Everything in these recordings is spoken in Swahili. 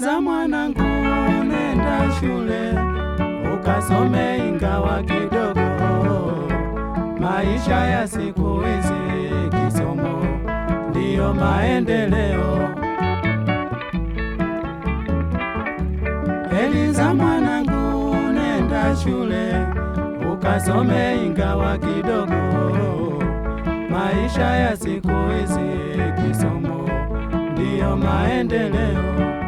Eliza mwanangu, nenda shule ukasome ingawa kidogo. Maisha ya siku hizi kisomo ndiyo maendeleo. Eliza mwanangu, nenda shule ukasome ingawa kidogo. Maisha ya siku hizi kisomo ndiyo maendeleo.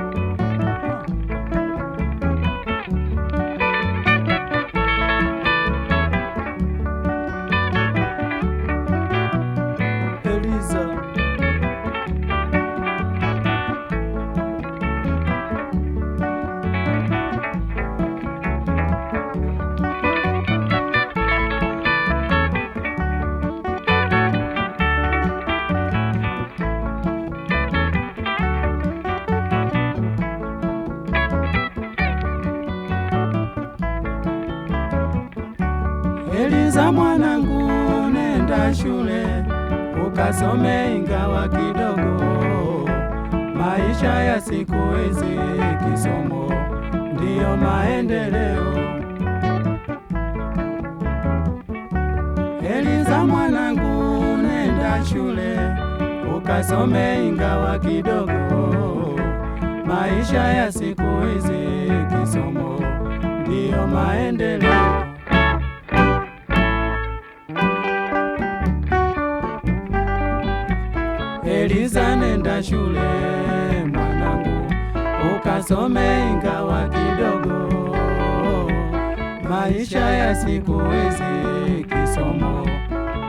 Mwanangu, nenda shule ukasome ingawa kidogo. Maisha ya siku hizi kisomo ndiyo maendeleo. Eliza mwanangu, nenda shule ukasome ingawa kidogo. Maisha ya siku hizi kisomo ndiyo maendeleo. Shule mwanangu, ukasome ingawa kidogo. Maisha ya siku hizi kisomo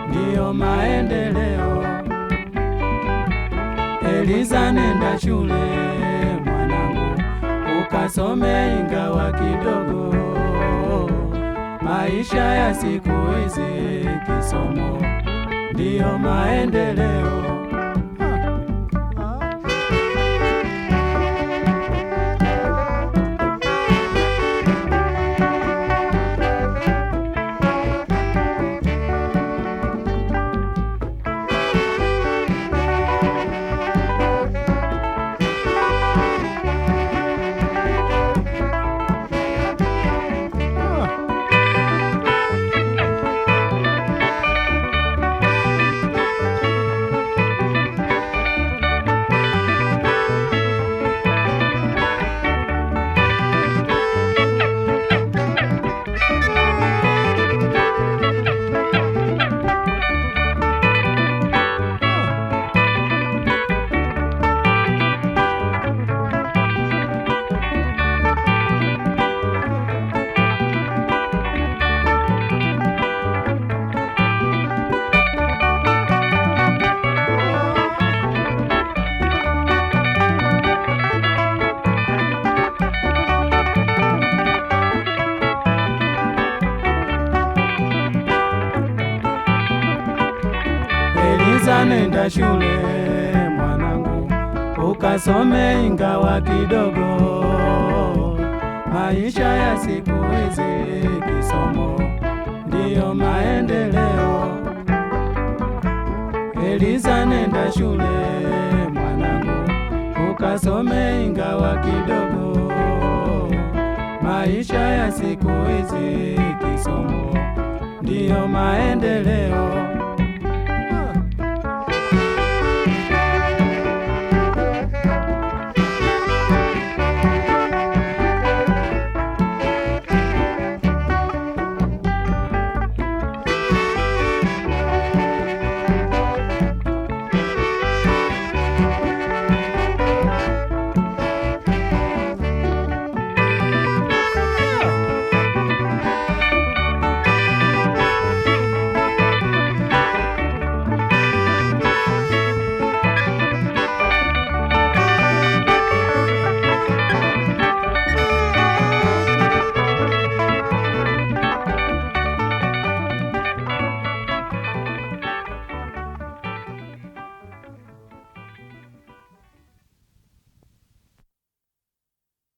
ndiyo maendeleo. Eliza nenda shule mwanangu, ukasome ingawa kidogo. Maisha ya siku hizi kisomo ndiyo maendeleo. Eliza nenda shule mwanangu, ukasome ingawa kidogo. Maisha ya siku hizi kisomo ndiyo maendeleo. Eliza nenda shule mwanangu, ukasome ingawa kidogo. Maisha ya siku hizi kisomo ndiyo maendeleo.